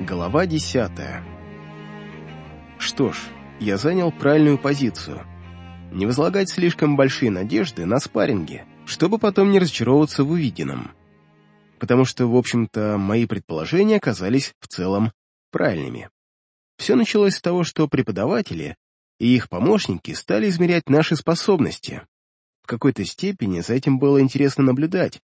Глава десятая. Что ж, я занял правильную позицию. Не возлагать слишком большие надежды на спарринге, чтобы потом не разочаровываться в увиденном. Потому что, в общем-то, мои предположения оказались в целом правильными. Все началось с того, что преподаватели и их помощники стали измерять наши способности. В какой-то степени за этим было интересно наблюдать,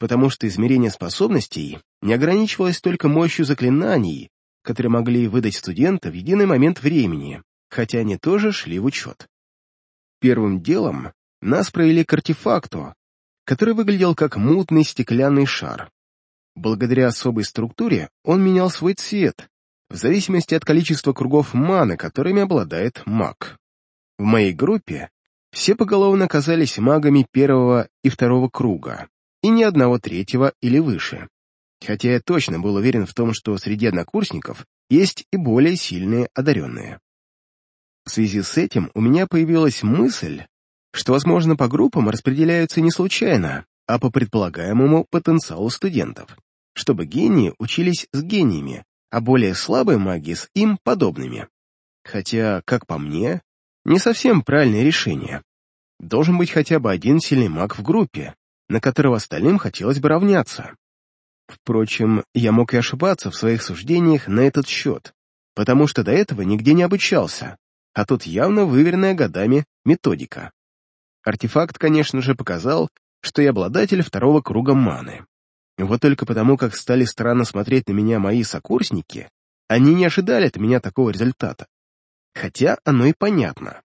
потому что измерение способностей не ограничивалось только мощью заклинаний, которые могли выдать студента в единый момент времени, хотя они тоже шли в учет. Первым делом нас провели к артефакту, который выглядел как мутный стеклянный шар. Благодаря особой структуре он менял свой цвет, в зависимости от количества кругов маны, которыми обладает маг. В моей группе все поголовно оказались магами первого и второго круга, и ни одного третьего или выше. Хотя я точно был уверен в том, что среди однокурсников есть и более сильные одаренные. В связи с этим у меня появилась мысль, что, возможно, по группам распределяются не случайно, а по предполагаемому потенциалу студентов, чтобы гении учились с гениями, а более слабые маги с им подобными. Хотя, как по мне, не совсем правильное решение. Должен быть хотя бы один сильный маг в группе, на которого остальным хотелось бы равняться. Впрочем, я мог и ошибаться в своих суждениях на этот счет, потому что до этого нигде не обучался, а тут явно выверенная годами методика. Артефакт, конечно же, показал, что я обладатель второго круга маны. Вот только потому, как стали странно смотреть на меня мои сокурсники, они не ожидали от меня такого результата. Хотя оно и понятно.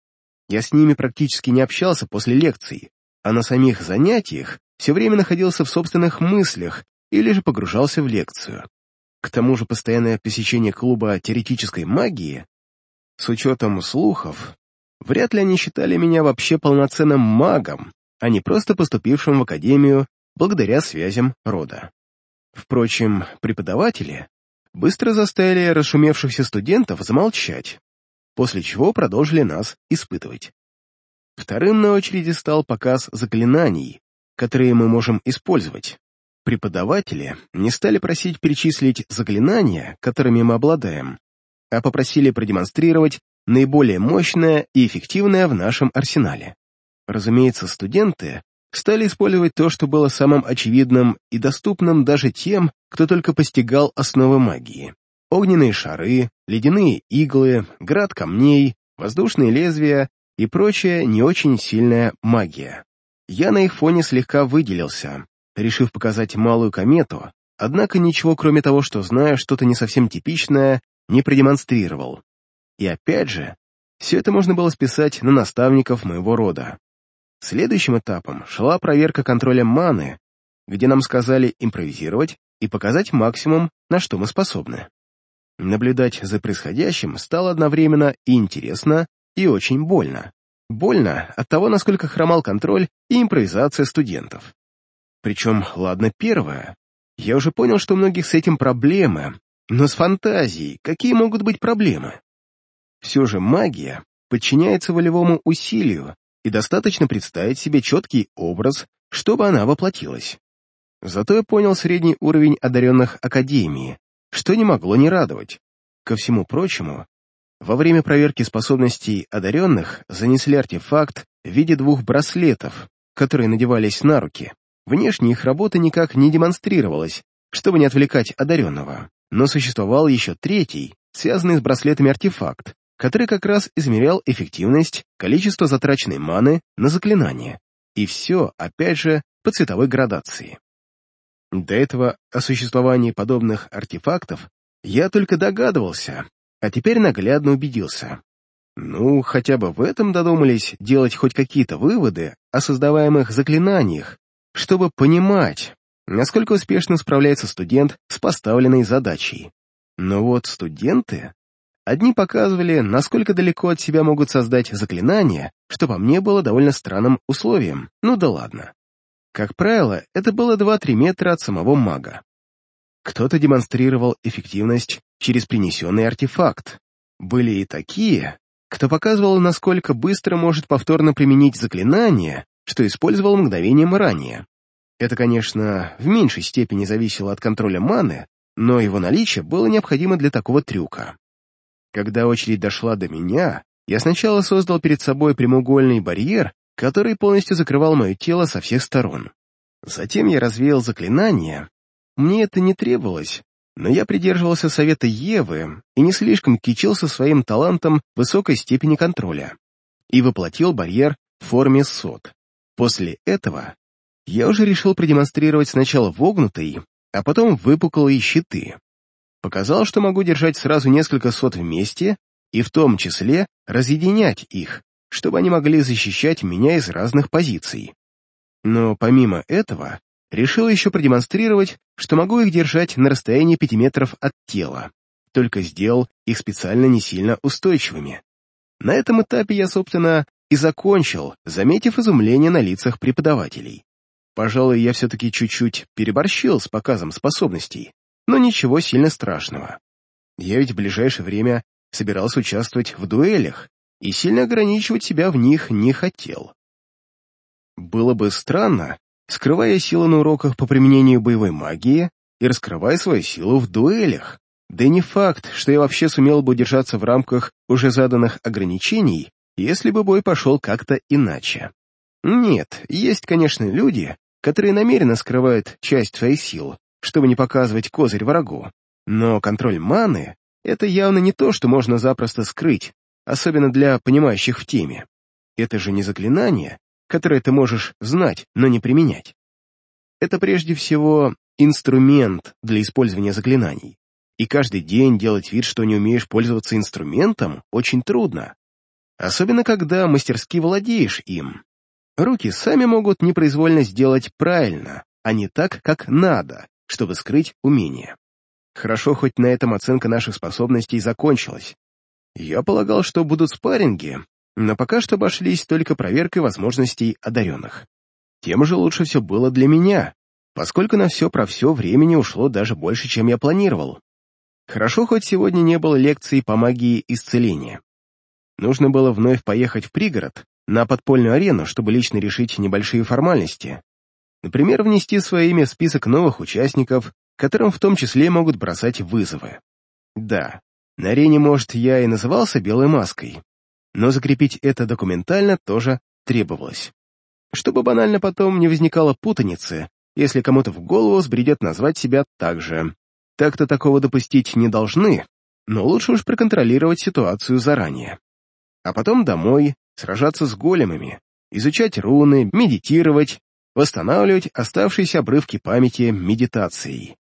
Я с ними практически не общался после лекций, а на самих занятиях все время находился в собственных мыслях или же погружался в лекцию. К тому же постоянное посещение клуба теоретической магии, с учетом слухов, вряд ли они считали меня вообще полноценным магом, а не просто поступившим в академию благодаря связям рода. Впрочем, преподаватели быстро заставили расшумевшихся студентов замолчать, после чего продолжили нас испытывать. Вторым на очереди стал показ заклинаний, которые мы можем использовать. Преподаватели не стали просить перечислить заклинания, которыми мы обладаем, а попросили продемонстрировать наиболее мощное и эффективное в нашем арсенале. Разумеется, студенты стали использовать то, что было самым очевидным и доступным даже тем, кто только постигал основы магии. Огненные шары, ледяные иглы, град камней, воздушные лезвия и прочая не очень сильная магия. Я на их фоне слегка выделился, решив показать малую комету, однако ничего кроме того, что знаю что-то не совсем типичное, не продемонстрировал. И опять же, все это можно было списать на наставников моего рода. Следующим этапом шла проверка контроля маны, где нам сказали импровизировать и показать максимум, на что мы способны. Наблюдать за происходящим стало одновременно и интересно, и очень больно. Больно от того, насколько хромал контроль и импровизация студентов. Причем, ладно, первое. Я уже понял, что у многих с этим проблемы, но с фантазией какие могут быть проблемы? Все же магия подчиняется волевому усилию, и достаточно представить себе четкий образ, чтобы она воплотилась. Зато я понял средний уровень одаренных Академии, что не могло не радовать. Ко всему прочему, во время проверки способностей одаренных занесли артефакт в виде двух браслетов, которые надевались на руки. Внешне их работа никак не демонстрировалась, чтобы не отвлекать одаренного. Но существовал еще третий, связанный с браслетами артефакт, который как раз измерял эффективность, количество затраченной маны на заклинание. И все, опять же, по цветовой градации. До этого о существовании подобных артефактов я только догадывался, а теперь наглядно убедился. Ну, хотя бы в этом додумались делать хоть какие-то выводы о создаваемых заклинаниях, чтобы понимать, насколько успешно справляется студент с поставленной задачей. Но вот студенты... Одни показывали, насколько далеко от себя могут создать заклинания, что по мне было довольно странным условием. Ну да ладно. Как правило, это было 2-3 метра от самого мага. Кто-то демонстрировал эффективность через принесенный артефакт. Были и такие, кто показывал, насколько быстро может повторно применить заклинание, что использовал мгновением ранее. Это, конечно, в меньшей степени зависело от контроля маны, но его наличие было необходимо для такого трюка. Когда очередь дошла до меня, я сначала создал перед собой прямоугольный барьер, который полностью закрывал мое тело со всех сторон. Затем я развеял заклинание. Мне это не требовалось, но я придерживался совета Евы и не слишком кичился своим талантом высокой степени контроля и воплотил барьер в форме сот. После этого я уже решил продемонстрировать сначала вогнутый, а потом выпуклые щиты. Показал, что могу держать сразу несколько сот вместе и в том числе разъединять их, чтобы они могли защищать меня из разных позиций. Но помимо этого, решил еще продемонстрировать, что могу их держать на расстоянии пяти метров от тела, только сделал их специально не сильно устойчивыми. На этом этапе я, собственно, и закончил, заметив изумление на лицах преподавателей. Пожалуй, я все-таки чуть-чуть переборщил с показом способностей, но ничего сильно страшного. Я ведь в ближайшее время собирался участвовать в дуэлях и сильно ограничивать себя в них не хотел. Было бы странно, скрывая силу на уроках по применению боевой магии и раскрывая свою силу в дуэлях. Да и не факт, что я вообще сумел бы удержаться в рамках уже заданных ограничений, если бы бой пошел как-то иначе. Нет, есть, конечно, люди, которые намеренно скрывают часть своих сил, чтобы не показывать козырь врагу, но контроль маны — это явно не то, что можно запросто скрыть, особенно для понимающих в теме. Это же не заклинание, которое ты можешь знать, но не применять. Это прежде всего инструмент для использования заклинаний. И каждый день делать вид, что не умеешь пользоваться инструментом, очень трудно. Особенно, когда мастерски владеешь им. Руки сами могут непроизвольно сделать правильно, а не так, как надо, чтобы скрыть умение. Хорошо, хоть на этом оценка наших способностей закончилась. Я полагал, что будут спарринги, но пока что обошлись только проверкой возможностей одаренных. Тем же лучше все было для меня, поскольку на все про все времени ушло даже больше, чем я планировал. Хорошо, хоть сегодня не было лекции по магии исцеления. Нужно было вновь поехать в пригород, на подпольную арену, чтобы лично решить небольшие формальности. Например, внести свое имя в список новых участников, которым в том числе могут бросать вызовы. Да, на арене, может, я и назывался белой маской, но закрепить это документально тоже требовалось. Чтобы банально потом не возникало путаницы, если кому-то в голову сбредет назвать себя так же. Так-то такого допустить не должны, но лучше уж проконтролировать ситуацию заранее. А потом домой, сражаться с големами, изучать руны, медитировать, восстанавливать оставшиеся обрывки памяти медитацией.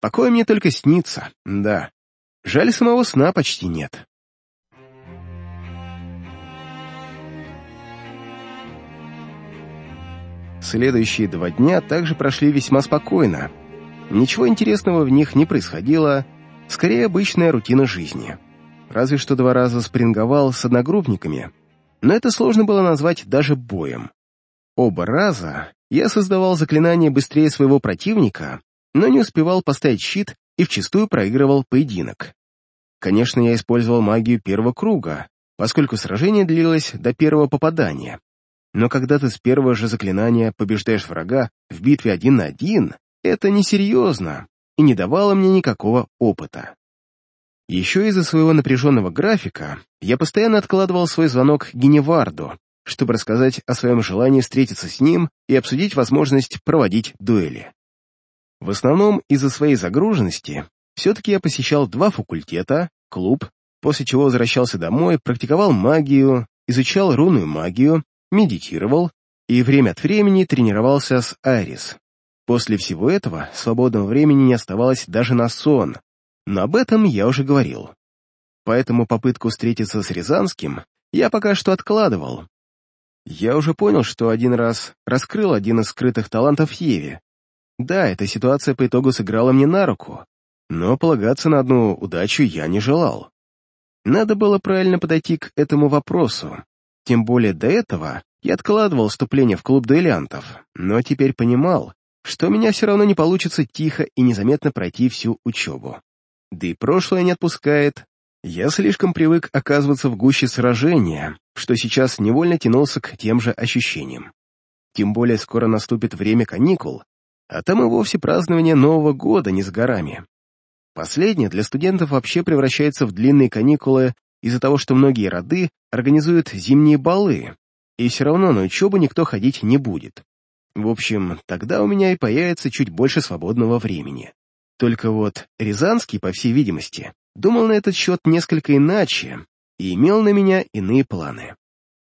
Покой мне только снится, да. Жаль, самого сна почти нет. Следующие два дня также прошли весьма спокойно. Ничего интересного в них не происходило, скорее обычная рутина жизни. Разве что два раза спринговал с одногруппниками, но это сложно было назвать даже боем. Оба раза я создавал заклинание быстрее своего противника, но не успевал поставить щит и вчастую проигрывал поединок. Конечно, я использовал магию первого круга, поскольку сражение длилось до первого попадания. Но когда ты с первого же заклинания побеждаешь врага в битве один на один, это несерьезно и не давало мне никакого опыта. Еще из-за своего напряженного графика я постоянно откладывал свой звонок Геневарду, чтобы рассказать о своем желании встретиться с ним и обсудить возможность проводить дуэли. В основном из-за своей загруженности все-таки я посещал два факультета, клуб, после чего возвращался домой, практиковал магию, изучал рунную магию, медитировал и время от времени тренировался с Айрис. После всего этого свободного времени не оставалось даже на сон, но об этом я уже говорил. Поэтому попытку встретиться с Рязанским я пока что откладывал. Я уже понял, что один раз раскрыл один из скрытых талантов Еве. Да, эта ситуация по итогу сыграла мне на руку, но полагаться на одну удачу я не желал. Надо было правильно подойти к этому вопросу. Тем более до этого я откладывал вступление в клуб дуэлянтов, но теперь понимал, что у меня все равно не получится тихо и незаметно пройти всю учебу да и прошлое не отпускает. Я слишком привык оказываться в гуще сражения, что сейчас невольно тянулся к тем же ощущениям. Тем более скоро наступит время каникул, а там и вовсе празднование Нового года не с горами. Последнее для студентов вообще превращается в длинные каникулы из-за того, что многие роды организуют зимние балы, и все равно на учебу никто ходить не будет. В общем, тогда у меня и появится чуть больше свободного времени. Только вот Рязанский, по всей видимости, думал на этот счет несколько иначе и имел на меня иные планы.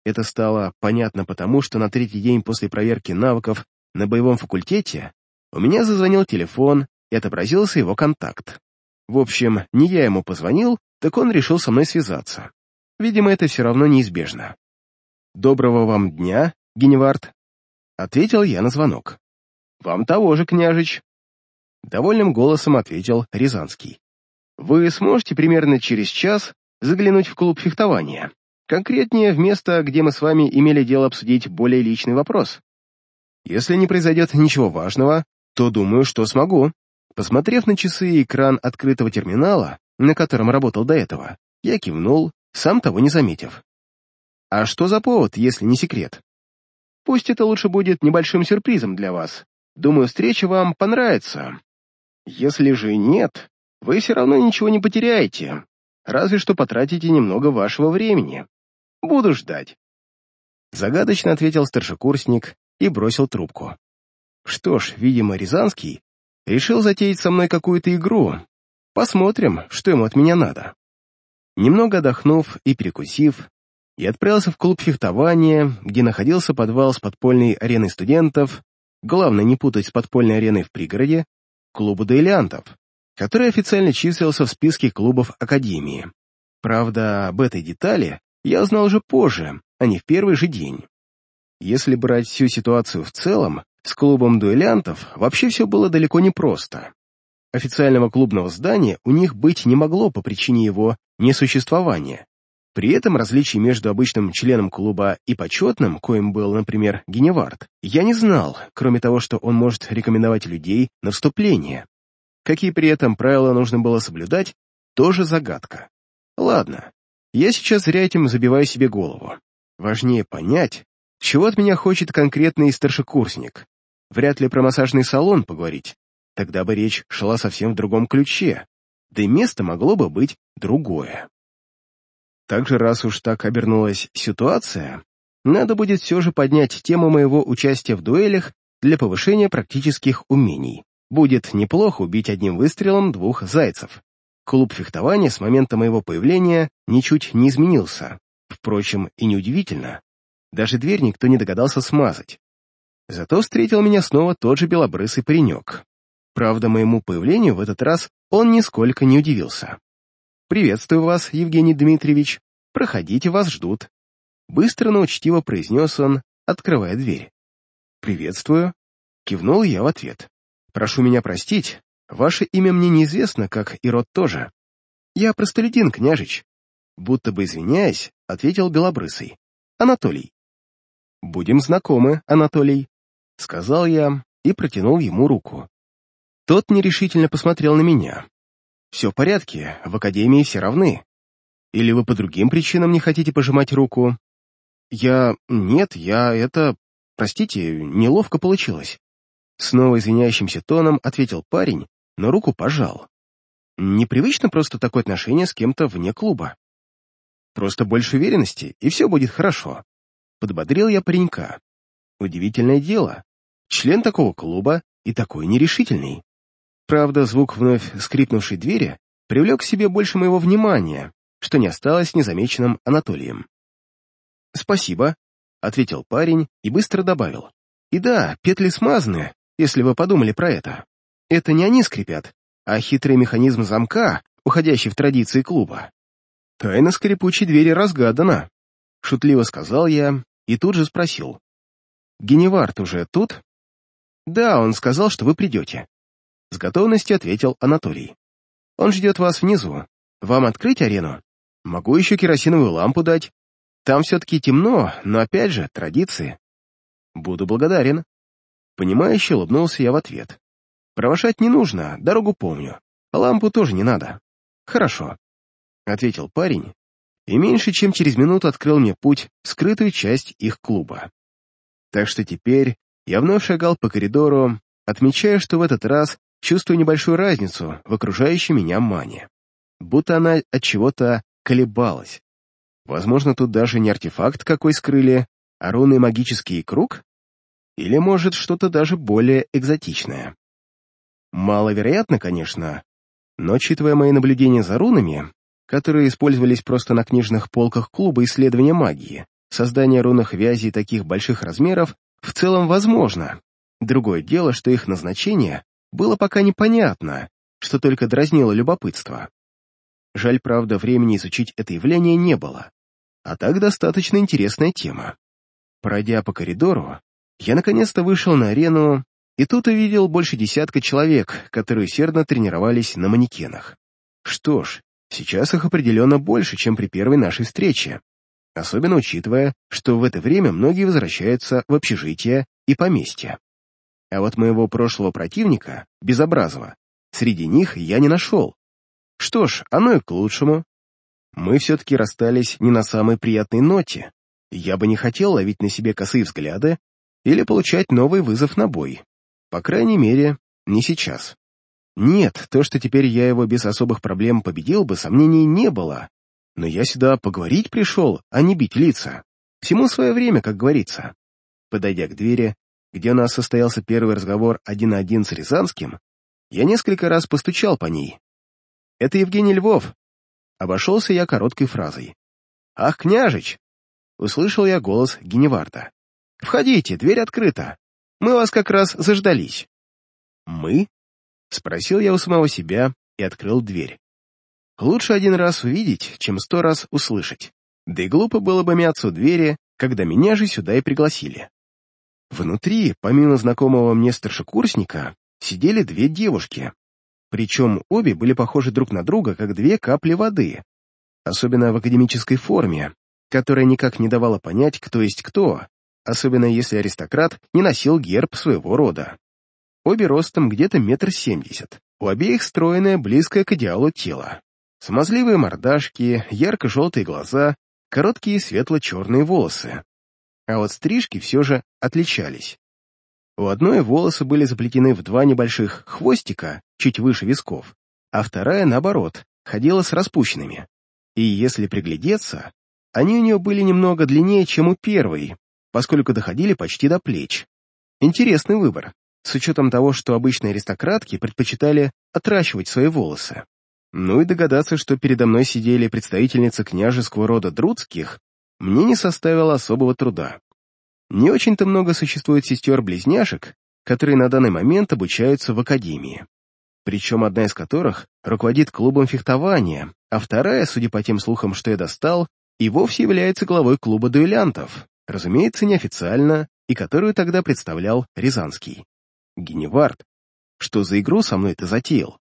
Это стало понятно потому, что на третий день после проверки навыков на боевом факультете у меня зазвонил телефон и отобразился его контакт. В общем, не я ему позвонил, так он решил со мной связаться. Видимо, это все равно неизбежно. «Доброго вам дня, Геневард», — ответил я на звонок. «Вам того же, княжич», — довольным голосом ответил Рязанский. «Вы сможете примерно через час заглянуть в клуб фехтования? Конкретнее, в место, где мы с вами имели дело обсудить более личный вопрос. Если не произойдет ничего важного, то думаю, что смогу». Посмотрев на часы и экран открытого терминала, на котором работал до этого, я кивнул, сам того не заметив. «А что за повод, если не секрет?» «Пусть это лучше будет небольшим сюрпризом для вас. Думаю, встреча вам понравится. Если же нет, вы все равно ничего не потеряете, разве что потратите немного вашего времени. Буду ждать». Загадочно ответил старшекурсник и бросил трубку. Что ж, видимо, Рязанский решил затеять со мной какую-то игру. Посмотрим, что ему от меня надо. Немного отдохнув и перекусив, я отправился в клуб фехтования, где находился подвал с подпольной ареной студентов, главное не путать с подпольной ареной в пригороде, клубу дуэлянтов, который официально числился в списке клубов Академии. Правда, об этой детали я узнал уже позже, а не в первый же день. Если брать всю ситуацию в целом, с клубом дуэлянтов вообще все было далеко не просто. Официального клубного здания у них быть не могло по причине его несуществования. При этом различий между обычным членом клуба и почетным, коим был, например, Геневард, я не знал, кроме того, что он может рекомендовать людей на вступление. Какие при этом правила нужно было соблюдать, тоже загадка. Ладно, я сейчас зря этим забиваю себе голову. Важнее понять, чего от меня хочет конкретный старшекурсник. Вряд ли про массажный салон поговорить. Тогда бы речь шла совсем в другом ключе, да и место могло бы быть другое. Также, раз уж так обернулась ситуация, надо будет все же поднять тему моего участия в дуэлях для повышения практических умений. Будет неплохо убить одним выстрелом двух зайцев. Клуб фехтования с момента моего появления ничуть не изменился. Впрочем, и неудивительно. Даже дверь никто не догадался смазать. Зато встретил меня снова тот же белобрысый паренек. Правда, моему появлению в этот раз он нисколько не удивился. «Приветствую вас, Евгений Дмитриевич. Проходите, вас ждут». Быстро, но учтиво произнес он, открывая дверь. «Приветствую», — кивнул я в ответ. «Прошу меня простить, ваше имя мне неизвестно, как и род тоже. Я простолюдин, княжич». Будто бы извиняясь, ответил Белобрысый. «Анатолий». «Будем знакомы, Анатолий», — сказал я и протянул ему руку. Тот нерешительно посмотрел на меня. «Все в порядке, в академии все равны. Или вы по другим причинам не хотите пожимать руку?» «Я... нет, я это... простите, неловко получилось». Снова извиняющимся тоном ответил парень, но руку пожал. Непривычно просто такое отношение с кем-то вне клуба. Просто больше уверенности, и все будет хорошо. Подбодрил я паренька. Удивительное дело. Член такого клуба и такой нерешительный. Правда, звук вновь скрипнувшей двери привлек к себе больше моего внимания, что не осталось незамеченным Анатолием. «Спасибо», — ответил парень и быстро добавил. «И да, петли смазаны, если вы подумали про это. Это не они скрипят, а хитрый механизм замка, уходящий в традиции клуба. Тайна скрипучей двери разгадана», — шутливо сказал я и тут же спросил. «Геневард уже тут?» «Да, он сказал, что вы придете». С готовностью ответил Анатолий. «Он ждет вас внизу. Вам открыть арену? Могу еще керосиновую лампу дать. Там все-таки темно, но опять же, традиции. Буду благодарен». Понимающе улыбнулся я в ответ. «Провожать не нужно, дорогу помню. Лампу тоже не надо». «Хорошо», — ответил парень и меньше чем через минуту открыл мне путь в скрытую часть их клуба. Так что теперь я вновь шагал по коридору, отмечая, что в этот раз чувствую небольшую разницу в окружающей меня мане. Будто она от чего-то колебалась. Возможно, тут даже не артефакт какой скрыли, а руны магический круг? Или, может, что-то даже более экзотичное. Маловероятно, конечно, но, учитывая мои наблюдения за рунами, которые использовались просто на книжных полках клуба исследования магии, создание рунных вязей таких больших размеров в целом возможно. Другое дело, что их назначение было пока непонятно, что только дразнило любопытство. Жаль, правда, времени изучить это явление не было. А так достаточно интересная тема. Пройдя по коридору, я наконец-то вышел на арену, и тут увидел больше десятка человек, которые усердно тренировались на манекенах. Что ж, сейчас их определенно больше, чем при первой нашей встрече, особенно учитывая, что в это время многие возвращаются в общежитие и поместья. А вот моего прошлого противника, Безобразова, среди них я не нашел. Что ж, оно и к лучшему. Мы все-таки расстались не на самой приятной ноте. Я бы не хотел ловить на себе косые взгляды или получать новый вызов на бой. По крайней мере, не сейчас. Нет, то, что теперь я его без особых проблем победил бы, сомнений не было. Но я сюда поговорить пришел, а не бить лица. Всему свое время, как говорится. Подойдя к двери, где у нас состоялся первый разговор один на один с Рязанским, я несколько раз постучал по ней. «Это Евгений Львов». Обошелся я короткой фразой. «Ах, княжич!» Услышал я голос Геневарда. «Входите, дверь открыта. Мы вас как раз заждались». «Мы?» — спросил я у самого себя и открыл дверь. Лучше один раз увидеть, чем сто раз услышать. Да и глупо было бы мяться у двери, когда меня же сюда и пригласили. Внутри, помимо знакомого мне старшекурсника, сидели две девушки. Причем обе были похожи друг на друга, как две капли воды. Особенно в академической форме, которая никак не давала понять, кто есть кто, особенно если аристократ не носил герб своего рода. Обе ростом где-то метр семьдесят, у обеих стройное, близкое к идеалу тело. Смазливые мордашки, ярко-желтые глаза, короткие светло-черные волосы. А вот стрижки все же отличались. У одной волосы были заплетены в два небольших хвостика, чуть выше висков, а вторая, наоборот, ходила с распущенными. И если приглядеться, они у нее были немного длиннее, чем у первой, поскольку доходили почти до плеч. Интересный выбор, с учетом того, что обычные аристократки предпочитали отращивать свои волосы. Ну и догадаться, что передо мной сидели представительницы княжеского рода Друцких, мне не составило особого труда. Не очень-то много существует сестер-близняшек, которые на данный момент обучаются в академии. Причем одна из которых руководит клубом фехтования, а вторая, судя по тем слухам, что я достал, и вовсе является главой клуба дуэлянтов, разумеется, неофициально, и которую тогда представлял Рязанский. Геневард, что за игру со мной ты затеял?